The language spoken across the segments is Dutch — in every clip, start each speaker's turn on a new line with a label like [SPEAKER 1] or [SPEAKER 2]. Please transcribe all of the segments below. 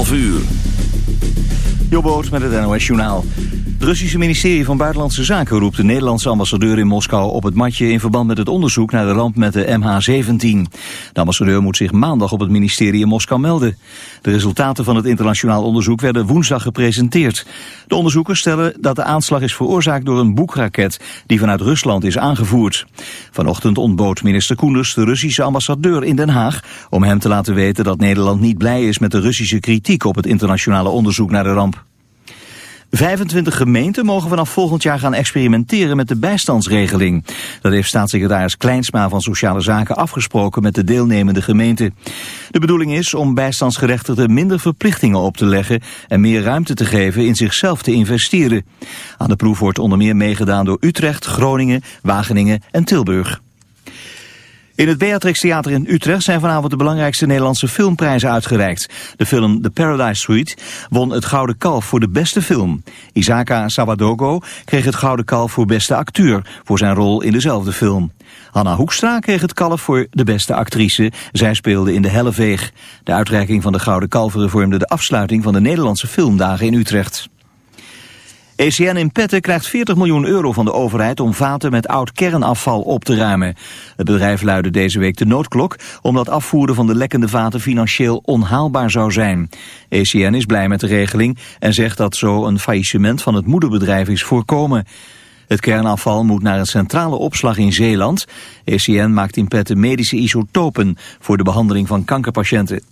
[SPEAKER 1] 11 uur.
[SPEAKER 2] Jobboot met het NOS Journaal. Het Russische ministerie van Buitenlandse Zaken roept de Nederlandse ambassadeur in Moskou op het matje in verband met het onderzoek naar de ramp met de MH17. De ambassadeur moet zich maandag op het ministerie in Moskou melden. De resultaten van het internationaal onderzoek werden woensdag gepresenteerd. De onderzoekers stellen dat de aanslag is veroorzaakt door een boekraket die vanuit Rusland is aangevoerd. Vanochtend ontbood minister Koenders de Russische ambassadeur in Den Haag om hem te laten weten dat Nederland niet blij is met de Russische kritiek op het internationale onderzoek naar de ramp. 25 gemeenten mogen vanaf volgend jaar gaan experimenteren met de bijstandsregeling. Dat heeft staatssecretaris Kleinsma van Sociale Zaken afgesproken met de deelnemende gemeenten. De bedoeling is om bijstandsgerechtigden minder verplichtingen op te leggen en meer ruimte te geven in zichzelf te investeren. Aan de proef wordt onder meer meegedaan door Utrecht, Groningen, Wageningen en Tilburg. In het Beatrix Theater in Utrecht zijn vanavond de belangrijkste Nederlandse filmprijzen uitgereikt. De film The Paradise Suite won het Gouden Kalf voor de beste film. Isaka Sawadogo kreeg het Gouden Kalf voor beste acteur voor zijn rol in dezelfde film. Hanna Hoekstra kreeg het kalf voor de beste actrice. Zij speelde in De Helleveeg. De uitreiking van de Gouden Kalveren vormde de afsluiting van de Nederlandse filmdagen in Utrecht. ECN in Petten krijgt 40 miljoen euro van de overheid om vaten met oud kernafval op te ruimen. Het bedrijf luidde deze week de noodklok omdat afvoeren van de lekkende vaten financieel onhaalbaar zou zijn. ECN is blij met de regeling en zegt dat zo een faillissement van het moederbedrijf is voorkomen. Het kernafval moet naar een centrale opslag in Zeeland. ECN maakt in Petten medische isotopen voor de behandeling van kankerpatiënten.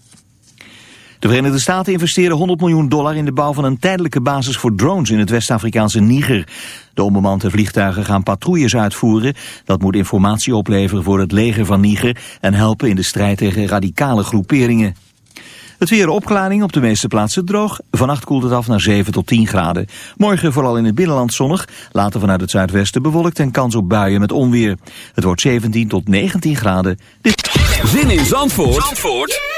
[SPEAKER 2] De Verenigde Staten investeren 100 miljoen dollar in de bouw van een tijdelijke basis voor drones in het West-Afrikaanse Niger. De onbemande vliegtuigen gaan patrouilles uitvoeren. Dat moet informatie opleveren voor het leger van Niger en helpen in de strijd tegen radicale groeperingen. Het weer opklaring op de meeste plaatsen droog. Vannacht koelt het af naar 7 tot 10 graden. Morgen vooral in het binnenland zonnig. Later vanuit het zuidwesten bewolkt en kans op buien met onweer. Het wordt 17 tot 19 graden.
[SPEAKER 1] Dit... Zin in Zandvoort, Zandvoort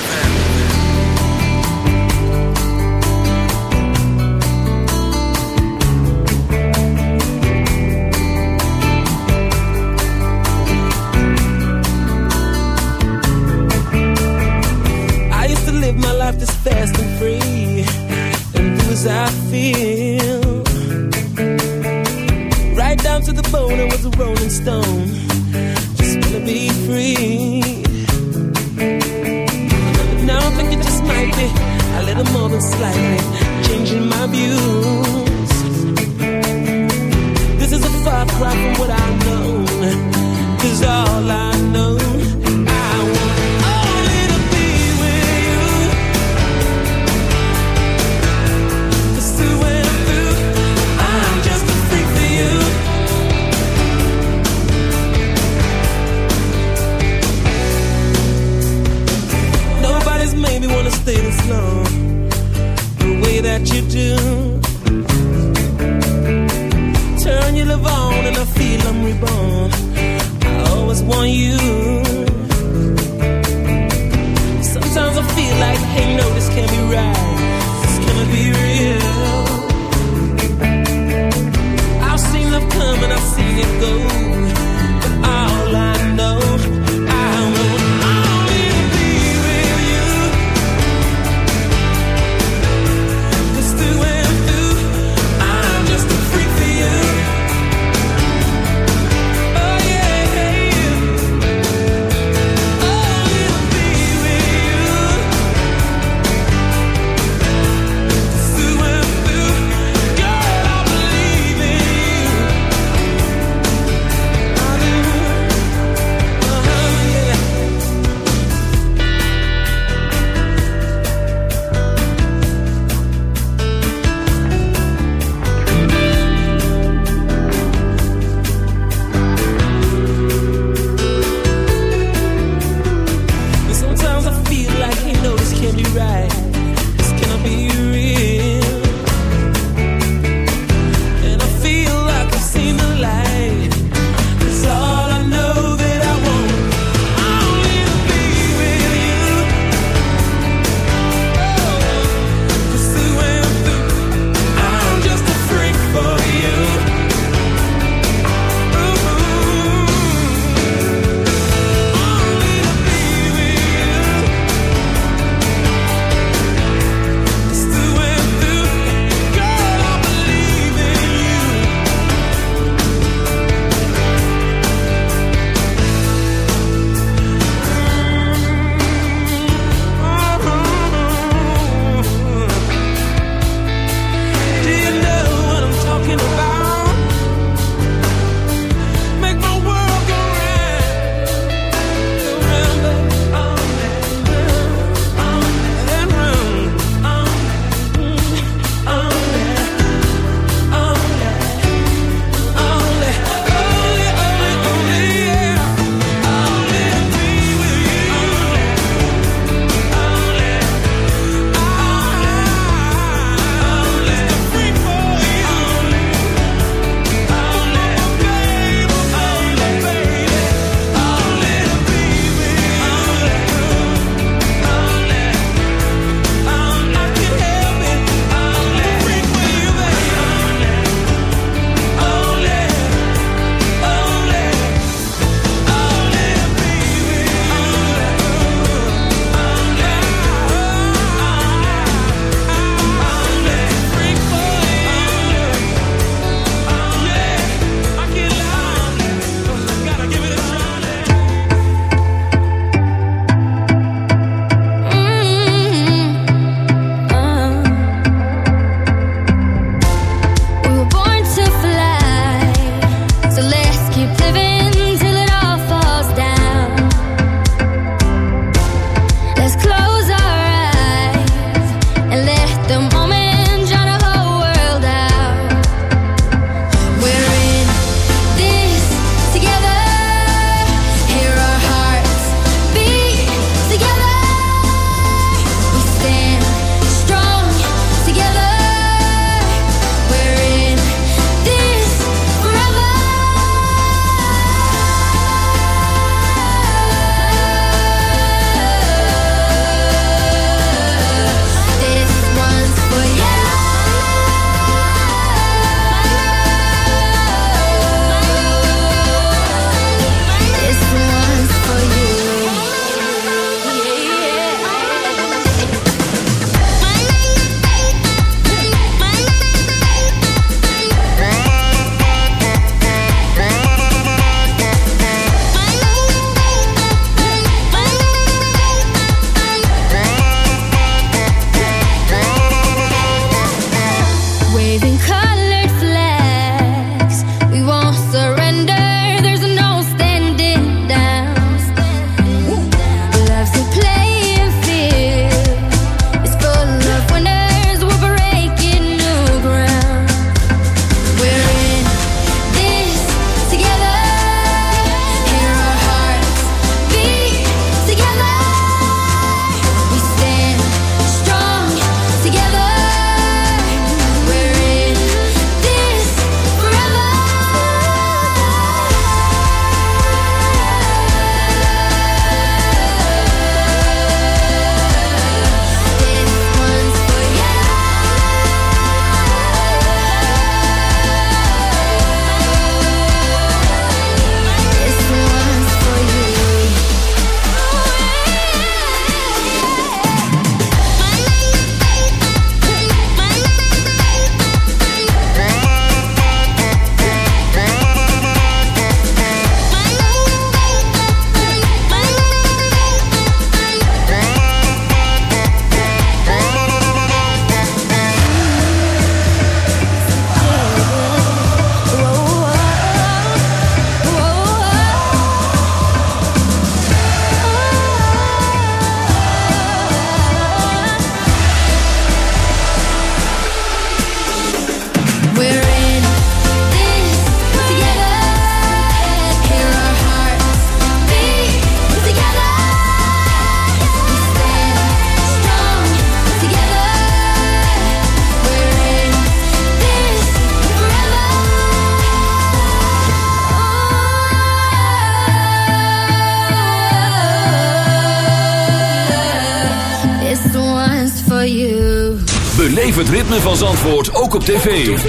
[SPEAKER 3] Beleef ritme van Zandvoort ook op tv.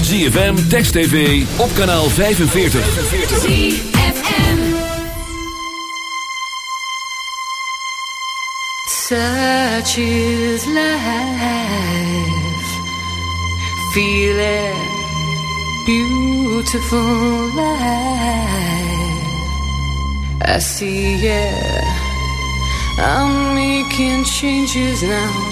[SPEAKER 3] ZFM, Text TV, op kanaal 45.
[SPEAKER 4] ZFM. Such is life. Feel. Beautiful life. I see it. I'm making changes now.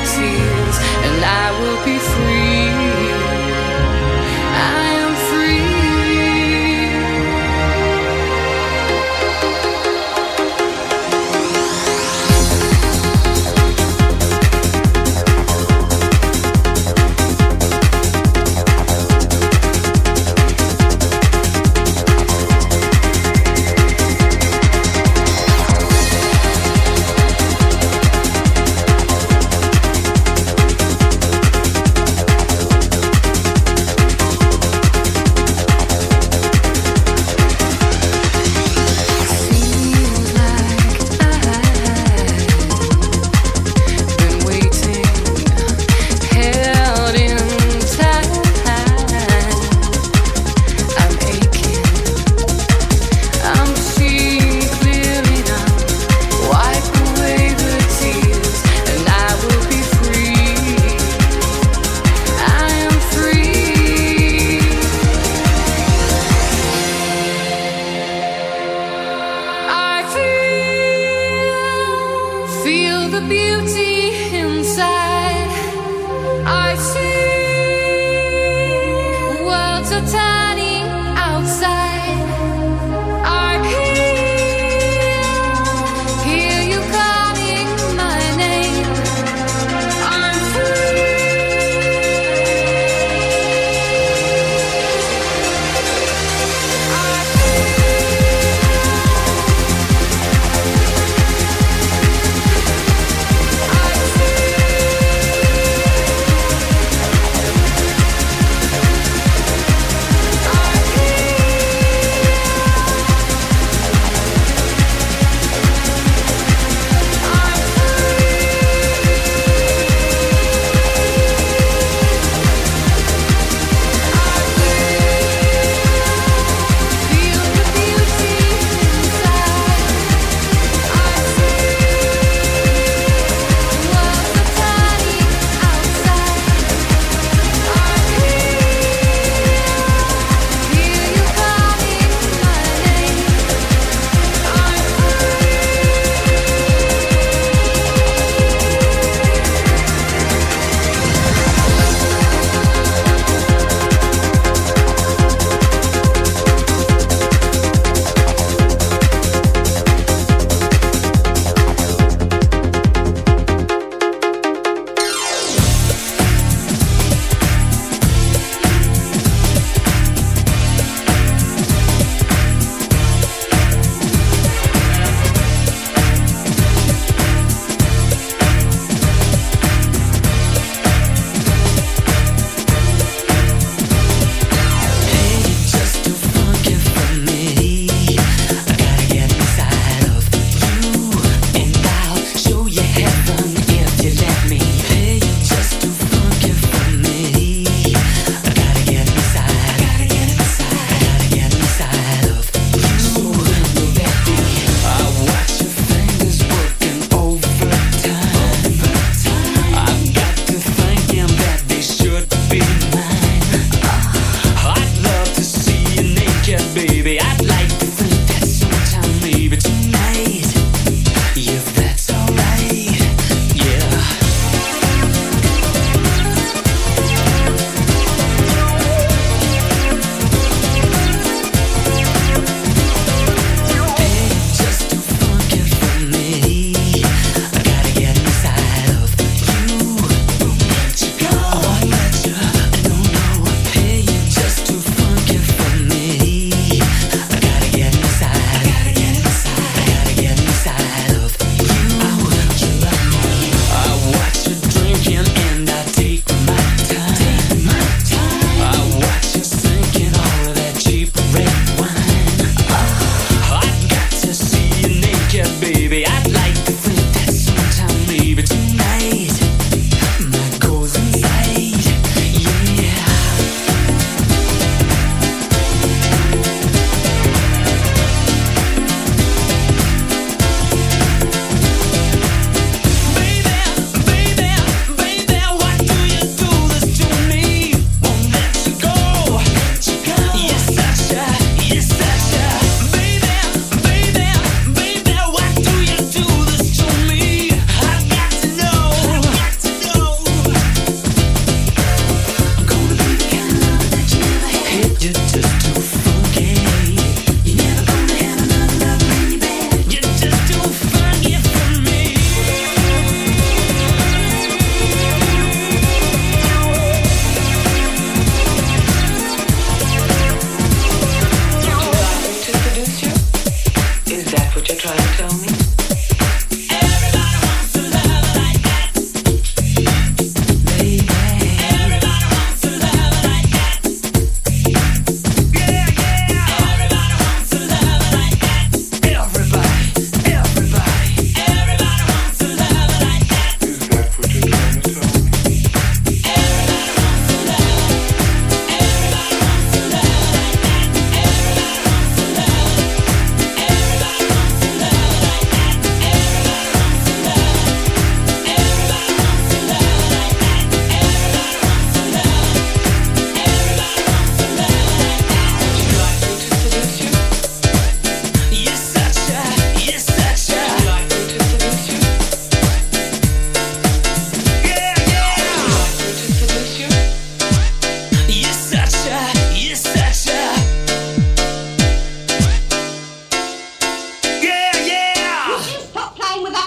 [SPEAKER 4] and I will be free.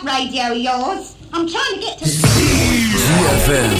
[SPEAKER 4] radio yours. I'm
[SPEAKER 5] trying to get to...
[SPEAKER 3] ZFM.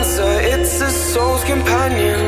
[SPEAKER 6] it's a soul's companion.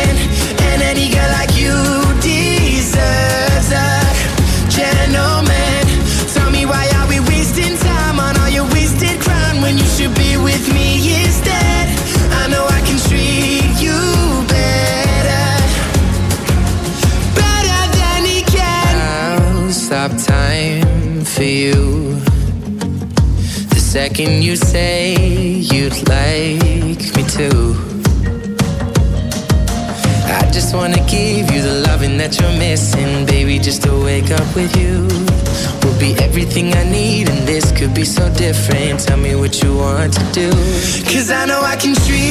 [SPEAKER 7] what you want to do. Cause I know I can treat